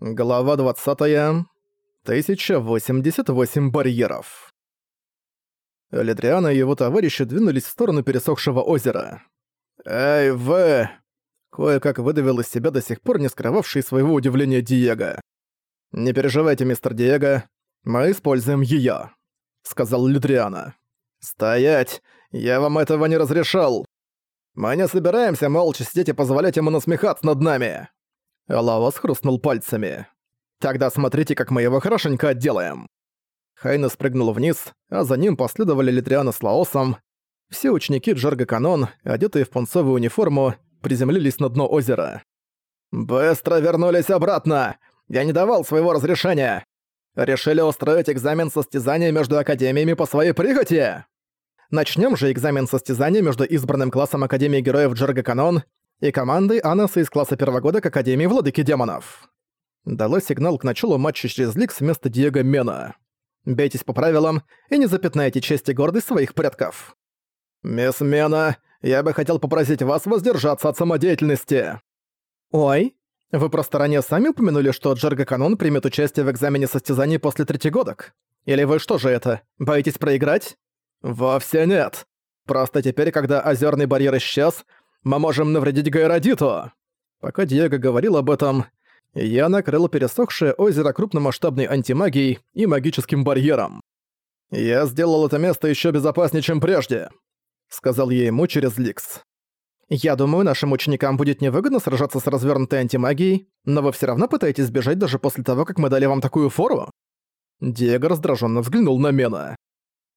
Глава 20. 1088 барьеров. Ледриана и его товарищи двинулись в сторону пересохшего озера. «Эй, вы!» Кое-как выдавил из себя до сих пор не скрывавший своего удивления Диего. «Не переживайте, мистер Диего, мы используем её», — сказал Ледриана. «Стоять! Я вам этого не разрешал! Мы не собираемся молча сидеть и позволять ему насмехаться над нами!» Лаос хрустнул пальцами. «Тогда смотрите, как мы его хорошенько отделаем». Хайна спрыгнул вниз, а за ним последовали Литриана с Лаосом. Все ученики Джарга Канон, одетые в пунцовую униформу, приземлились на дно озера. «Быстро вернулись обратно! Я не давал своего разрешения! Решили устроить экзамен состязания между академиями по своей прихоти!» Начнем же экзамен состязания между избранным классом Академии Героев Джарга Канон и командой Анаса из класса первого года к Академии Владыки Демонов. Дала сигнал к началу матча через Ликс вместо Диего Мена. Бейтесь по правилам и не запятнайте честь и гордость своих предков. «Мисс Мена, я бы хотел попросить вас воздержаться от самодеятельности». «Ой, вы просто ранее сами упомянули, что Джерга Канон примет участие в экзамене состязаний после третьегодок? Или вы что же это, боитесь проиграть?» «Вовсе нет. Просто теперь, когда озерный барьер исчез, мы можем навредить Гайродиту!» Пока Диего говорил об этом, я накрыл пересохшее озеро крупномасштабной антимагией и магическим барьером. «Я сделал это место еще безопаснее, чем прежде», — сказал я ему через Ликс. «Я думаю, нашим ученикам будет невыгодно сражаться с развернутой антимагией, но вы все равно пытаетесь бежать даже после того, как мы дали вам такую фору?» Диего раздраженно взглянул на Мена.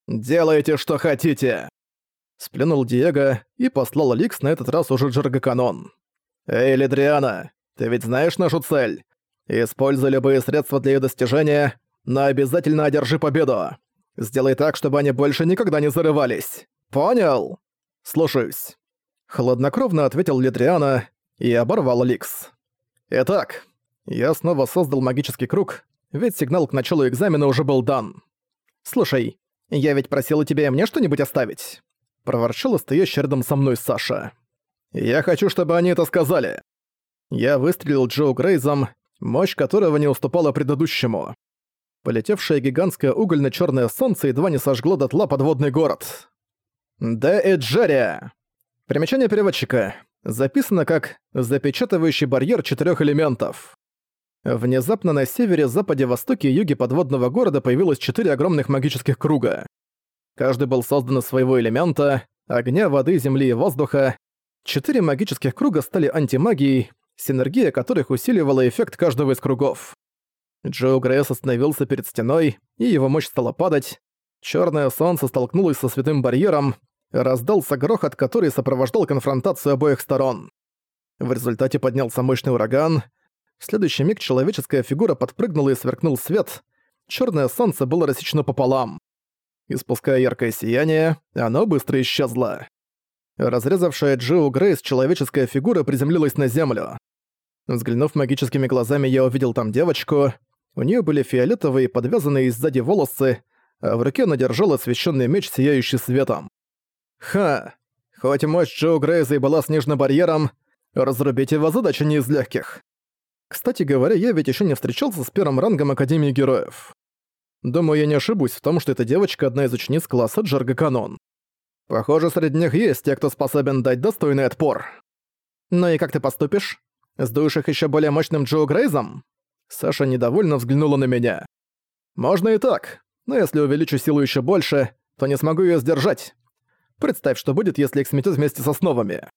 «Делайте, что хотите!» Сплюнул Диего и послал Ликс на этот раз уже Джергаканон. «Эй, Лидриана, ты ведь знаешь нашу цель? Используй любые средства для ее достижения, но обязательно одержи победу. Сделай так, чтобы они больше никогда не зарывались. Понял?» «Слушаюсь». Хладнокровно ответил Лидриана и оборвал Ликс. «Итак, я снова создал магический круг, ведь сигнал к началу экзамена уже был дан. Слушай, я ведь просила тебя и мне что-нибудь оставить проворчала стоящий рядом со мной Саша. «Я хочу, чтобы они это сказали». Я выстрелил Джоу Грейзом, мощь которого не уступала предыдущему. Полетевшее гигантское угольно-чёрное солнце едва не сожгло дотла подводный город. «Де Эджерия». Примечание переводчика. Записано как «запечатывающий барьер четырёх элементов». Внезапно на севере, западе, востоке и юге подводного города появилось четыре огромных магических круга. Каждый был создан из своего элемента — огня, воды, земли и воздуха. Четыре магических круга стали антимагией, синергия которых усиливала эффект каждого из кругов. Джо Грейс остановился перед стеной, и его мощь стала падать. Чёрное солнце столкнулось со святым барьером, раздался грохот, который сопровождал конфронтацию обоих сторон. В результате поднялся мощный ураган. В следующий миг человеческая фигура подпрыгнула и сверкнул свет. Чёрное солнце было рассечено пополам. Испуская яркое сияние, оно быстро исчезло. Разрезавшая Джиу Грейс человеческая фигура приземлилась на землю. Взглянув магическими глазами, я увидел там девочку. У нее были фиолетовые, подвязанные сзади волосы, а в руке она держала освещенный меч, сияющий светом. Ха! Хоть мощь Джоу Грейза и была снежным барьером, разрубить его задача не из легких. Кстати говоря, я ведь еще не встречался с первым рангом Академии Героев. Думаю, я не ошибусь в том, что эта девочка одна из учениц класса Джарга Канон. Похоже, среди них есть те, кто способен дать достойный отпор. Ну и как ты поступишь? Сдуешь их ещё более мощным Джо Грейзом? Саша недовольно взглянула на меня. Можно и так, но если увеличу силу ещё больше, то не смогу её сдержать. Представь, что будет, если их сметёт вместе с основами.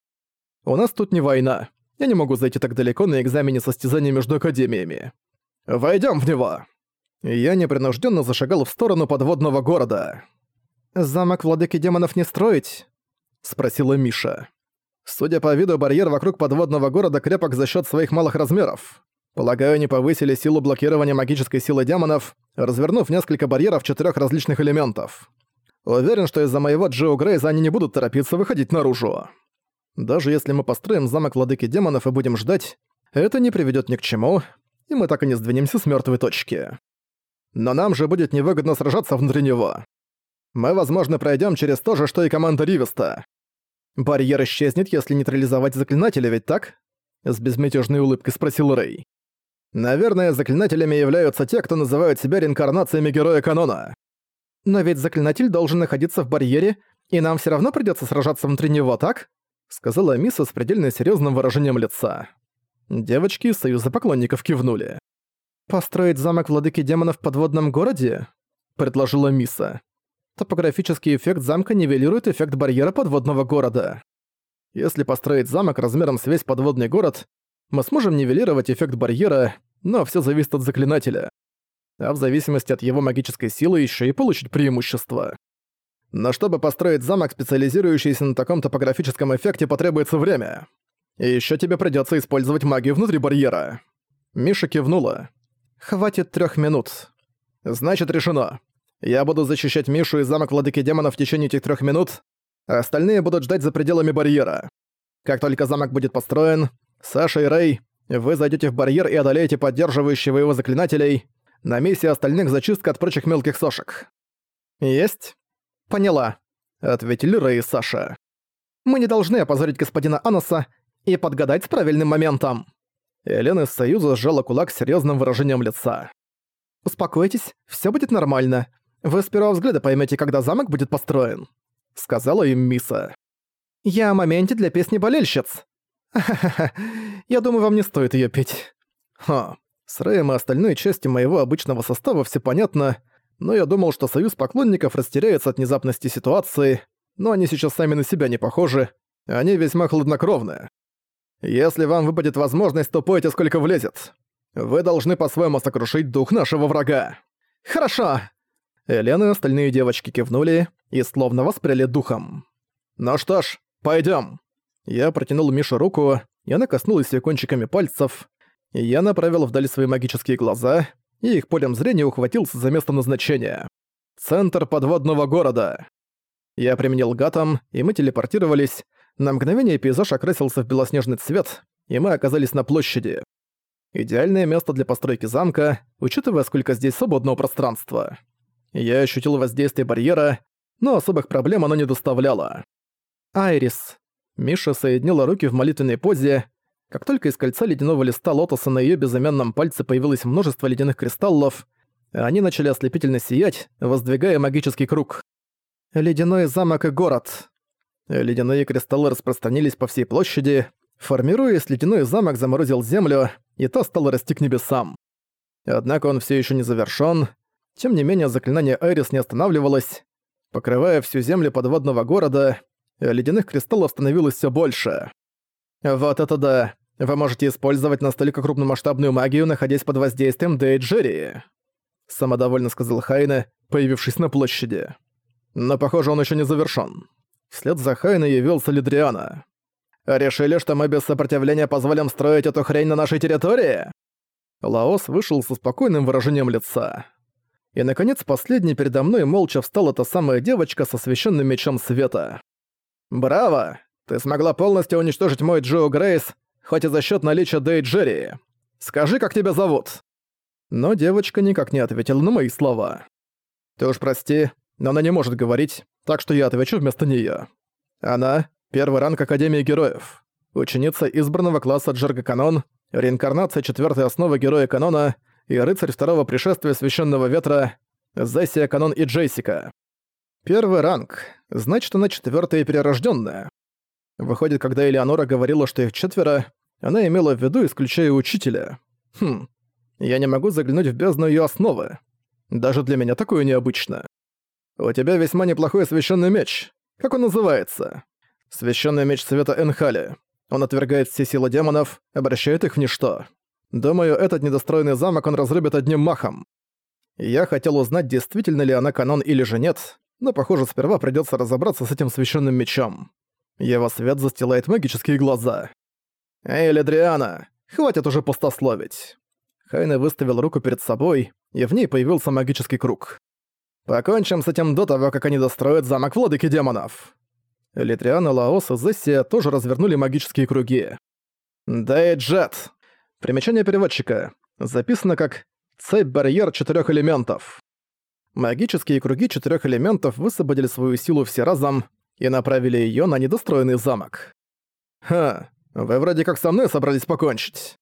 У нас тут не война. Я не могу зайти так далеко на экзамене состязания между академиями. Войдём в него я непринужденно зашагал в сторону подводного города. «Замок владыки демонов не строить?» — спросила Миша. Судя по виду, барьер вокруг подводного города крепок за счет своих малых размеров. Полагаю, они повысили силу блокирования магической силы демонов, развернув несколько барьеров четырех различных элементов. Уверен, что из-за моего Джио Грейза они не будут торопиться выходить наружу. Даже если мы построим замок владыки демонов и будем ждать, это не приведет ни к чему, и мы так и не сдвинемся с мертвой точки но нам же будет невыгодно сражаться внутри него. Мы, возможно, пройдем через то же, что и команда Ривеста. Барьер исчезнет, если нейтрализовать заклинателя, ведь так? С безмятежной улыбкой спросил Рэй. Наверное, заклинателями являются те, кто называют себя реинкарнациями героя канона. Но ведь заклинатель должен находиться в барьере, и нам все равно придется сражаться внутри него, так? Сказала Миса с предельно серьезным выражением лица. Девочки из Союза поклонников кивнули. «Построить замок владыки демонов в подводном городе?» – предложила Миса. Топографический эффект замка нивелирует эффект барьера подводного города. Если построить замок размером с весь подводный город, мы сможем нивелировать эффект барьера, но все зависит от заклинателя. А в зависимости от его магической силы еще и получить преимущество. Но чтобы построить замок, специализирующийся на таком топографическом эффекте, потребуется время. И еще тебе придется использовать магию внутри барьера. Миша кивнула. Хватит трех минут. Значит, решено. Я буду защищать Мишу и замок Владыки Демонов в течение этих трех минут, а остальные будут ждать за пределами барьера. Как только замок будет построен, Саша и Рэй, вы зайдете в барьер и одолеете поддерживающего его заклинателей. На миссии остальных зачистка от прочих мелких сошек. Есть? Поняла, ответили Рэй и Саша. Мы не должны опозорить господина Аноса и подгадать с правильным моментом. Елена из Союза сжала кулак с серьезным выражением лица. «Успокойтесь, все будет нормально. Вы с первого взгляда поймете, когда замок будет построен», — сказала им Миса. «Я о моменте для песни болельщиц». «Ха-ха-ха, я думаю, вам не стоит ее петь». «Ха, с Рэем и остальной частью моего обычного состава все понятно, но я думал, что союз поклонников растеряется от внезапности ситуации, но они сейчас сами на себя не похожи, они весьма хладнокровные. Если вам выпадет возможность, то пойте сколько влезет. Вы должны по-своему сокрушить дух нашего врага». «Хорошо!» Елена и остальные девочки кивнули и словно воспряли духом. «Ну что ж, пойдем. Я протянул Мише руку, и она коснулась ее кончиками пальцев. Я направил вдаль свои магические глаза, и их полем зрения ухватился за место назначения. Центр подводного города. Я применил гатом, и мы телепортировались. На мгновение пейзаж окрасился в белоснежный цвет, и мы оказались на площади. Идеальное место для постройки замка, учитывая, сколько здесь свободного пространства. Я ощутил воздействие барьера, но особых проблем оно не доставляло. «Айрис». Миша соединила руки в молитвенной позе. Как только из кольца ледяного листа лотоса на её безымянном пальце появилось множество ледяных кристаллов, они начали ослепительно сиять, воздвигая магический круг. «Ледяной замок и город». Ледяные кристаллы распространились по всей площади. Формируясь, ледяной замок заморозил землю, и та стала расти к небесам. Однако он все еще не завершён, тем не менее, заклинание Айрис не останавливалось. Покрывая всю землю подводного города, ледяных кристаллов становилось все больше. Вот это да. Вы можете использовать настолько крупномасштабную магию, находясь под воздействием Дейджерии. Самодовольно сказал Хайне, появившись на площади. Но, похоже, он еще не завершён. Вслед за Хайне явился Лидриана. «Решили, что мы без сопротивления позволим строить эту хрень на нашей территории?» Лаос вышел со спокойным выражением лица. И, наконец, последней передо мной молча встала та самая девочка со священным мечом света. «Браво! Ты смогла полностью уничтожить мой Джо Грейс, хоть и за счет наличия Дэй Джерри. Скажи, как тебя зовут?» Но девочка никак не ответила на мои слова. «Ты уж прости, но она не может говорить, так что я отвечу вместо неё. Она — первый ранг Академии Героев, ученица избранного класса Джерга Канон, реинкарнация четвёртой основы Героя Канона — и рыцарь второго пришествия Священного Ветра Зессия Канон и Джейсика. Первый ранг, значит, она четвертая и перерожденная. Выходит, когда Элеонора говорила, что их четверо, она имела в виду, исключая учителя. Хм, я не могу заглянуть в бездну ее основы. Даже для меня такое необычно. У тебя весьма неплохой священный меч. Как он называется? Священный меч света Энхали. Он отвергает все силы демонов, обращает их в ничто. Думаю, этот недостроенный замок он разрубит одним махом. Я хотел узнать, действительно ли она канон или же нет, но, похоже, сперва придётся разобраться с этим священным мечом. Его свет застилает магические глаза. «Эй, Ледриана, хватит уже пустословить!» Хайна выставил руку перед собой, и в ней появился магический круг. «Покончим с этим до того, как они достроят замок владыки демонов!» Литриана, Лаос и Зессия тоже развернули магические круги. «Да и Джет!» Примечание переводчика. Записано как «цепь-барьер четырёх элементов». Магические круги четырёх элементов высвободили свою силу все разом и направили её на недостроенный замок. «Ха, вы вроде как со мной собрались покончить».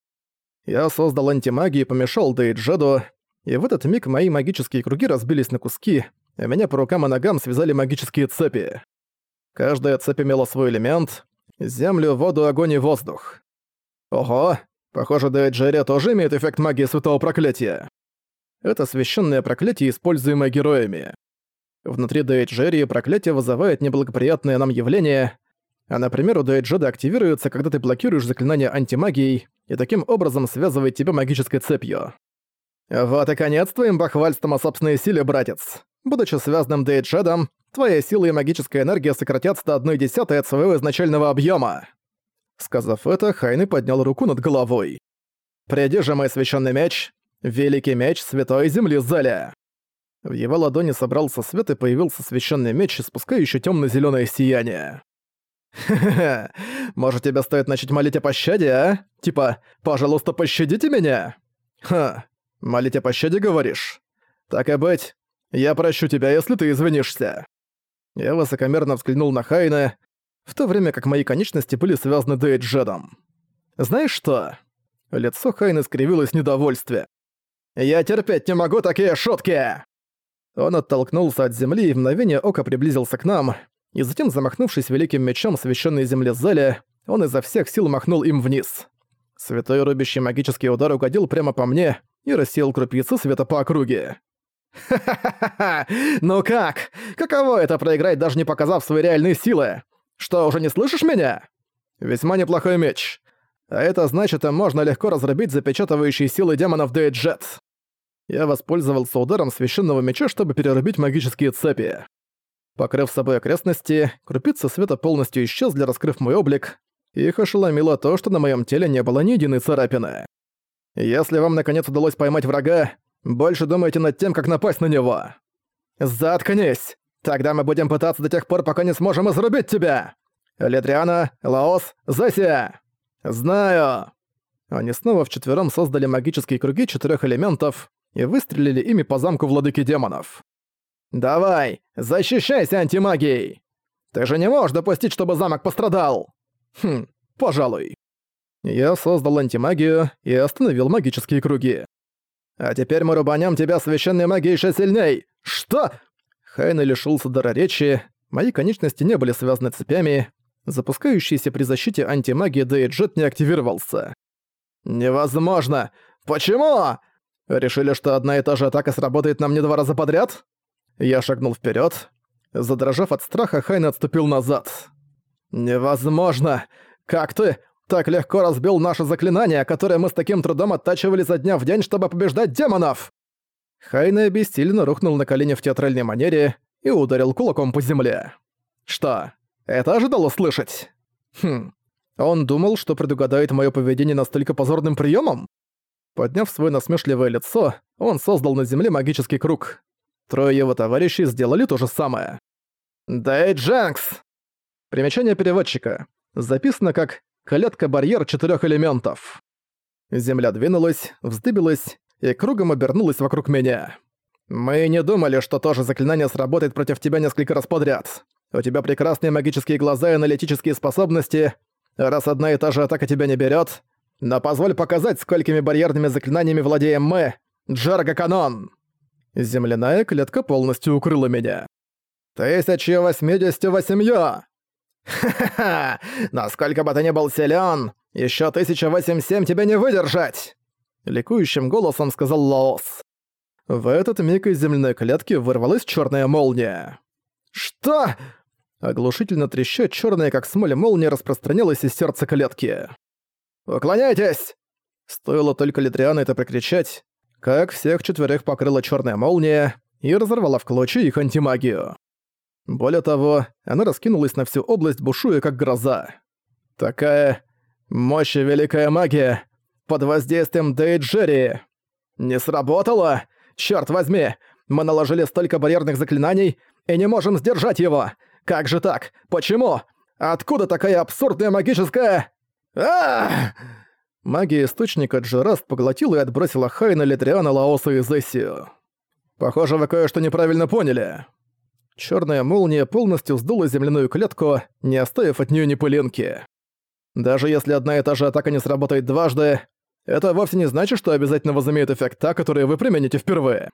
Я создал антимагию и помешал Дейджеду, и в этот миг мои магические круги разбились на куски, а меня по рукам и ногам связали магические цепи. Каждая цепь имела свой элемент — землю, воду, огонь и воздух. Ого, похоже, Дейджерия тоже имеет эффект магии Святого Проклятия. Это священное проклятие, используемое героями. Внутри Дейджерии проклятие вызывает неблагоприятное нам явление, а, например, у Дейджеда активируется, когда ты блокируешь заклинание антимагией, и таким образом связывает тебя магической цепью. Вот и конец твоим бахвальством о собственной силе, братец. Будучи связанным Дейджедом, твоя сила и магическая энергия сократятся до одной десятой от своего изначального объема. Сказав это, Хайны поднял руку над головой. «Приди же, мой священный меч, великий меч Святой Земли Зеля!» В его ладони собрался свет и появился священный меч, испускающий темно зеленое сияние. «Ха-ха-ха, может тебе стоит начать молить о пощаде, а? Типа, пожалуйста, пощадите меня?» «Ха, молить о пощаде, говоришь? Так и быть, я прощу тебя, если ты извинишься». Я высокомерно взглянул на Хайна, в то время как мои конечности были связаны Дейджедом. «Знаешь что?» Лицо Хайна скривилось недовольстве. «Я терпеть не могу такие шутки!» Он оттолкнулся от земли и в мгновение ока приблизился к нам, и затем, замахнувшись великим мечом священной земле зале, он изо всех сил махнул им вниз. Святой рубящий магический удар угодил прямо по мне и рассеял крупицы света по округе. «Ха-ха-ха! Ну как? Каково это проиграть, даже не показав свои реальные силы? Что, уже не слышишь меня? Весьма неплохой меч. А это значит, им можно легко разрубить запечатывающие силы демонов Дейджет. Я воспользовался ударом священного меча, чтобы перерубить магические цепи. Покрыв собой окрестности, крупицы света полностью исчезли, раскрыв мой облик. Их ошеломило то, что на моем теле не было ни единой царапины. Если вам наконец удалось поймать врага, больше думайте над тем, как напасть на него. Заткнись! Тогда мы будем пытаться до тех пор, пока не сможем изрубить тебя! Ледриана, Лаос, Зася! Знаю! Они снова вчетвером создали магические круги четырех элементов и выстрелили ими по замку владыки демонов. «Давай, защищайся антимагией! Ты же не можешь допустить, чтобы замок пострадал!» «Хм, пожалуй». Я создал антимагию и остановил магические круги. «А теперь мы рубанем тебя священной магией еще сильней!» «Что?» Хайна лишился дара речи, мои конечности не были связаны цепями, запускающийся при защите антимагии Дейджет не активировался. «Невозможно! Почему?» «Решили, что одна и та же атака сработает на мне два раза подряд?» Я шагнул вперед. Задрожав от страха, Хайн отступил назад. «Невозможно! Как ты так легко разбил наше заклинание, которое мы с таким трудом оттачивали за дня в день, чтобы побеждать демонов?» Хайна бессильно рухнул на колени в театральной манере и ударил кулаком по земле. «Что, это ожидал услышать?» «Хм, он думал, что предугадает мое поведение настолько позорным приемом? Подняв свое насмешливое лицо, он создал на земле магический круг. Трое его товарищей сделали то же самое. «Дай Джанкс!» Примечание переводчика. Записано как «клетка-барьер четырех элементов». Земля двинулась, вздыбилась и кругом обернулась вокруг меня. «Мы не думали, что то же заклинание сработает против тебя несколько раз подряд. У тебя прекрасные магические глаза и аналитические способности. Раз одна и та же атака тебя не берет, но позволь показать, сколькими барьерными заклинаниями владеем мы. Джарга Канон!» Земляная клетка полностью укрыла меня. «Тысяча восьмидесяти восемью!» «Ха-ха-ха! Насколько бы ты ни был тысяча восемь семь тебя не выдержать!» Ликующим голосом сказал Лаос. В этот миг из земляной клетки вырвалась чёрная молния. «Что?» Оглушительно треща, чёрная как смоль молния распространялась из сердца клетки. «Уклоняйтесь!» Стоило только Литриану это прокричать, как всех четверых покрыла черная молния и разорвала в клочья их антимагию. Более того, она раскинулась на всю область, бушуя как гроза. Такая мощь и великая магия под воздействием Дейджери. Не сработало? Черт возьми, мы наложили столько барьерных заклинаний и не можем сдержать его. Как же так? Почему? Откуда такая абсурдная магическая... Ах! Магия Источника Джераст поглотила и отбросила Хайна, Литриана, Лаоса и Зессию. «Похоже, вы кое-что неправильно поняли». Черная молния полностью сдула земляную клетку, не оставив от нее ни пылинки. Даже если одна и та же атака не сработает дважды, это вовсе не значит, что обязательно возымеет эффект та, который вы примените впервые.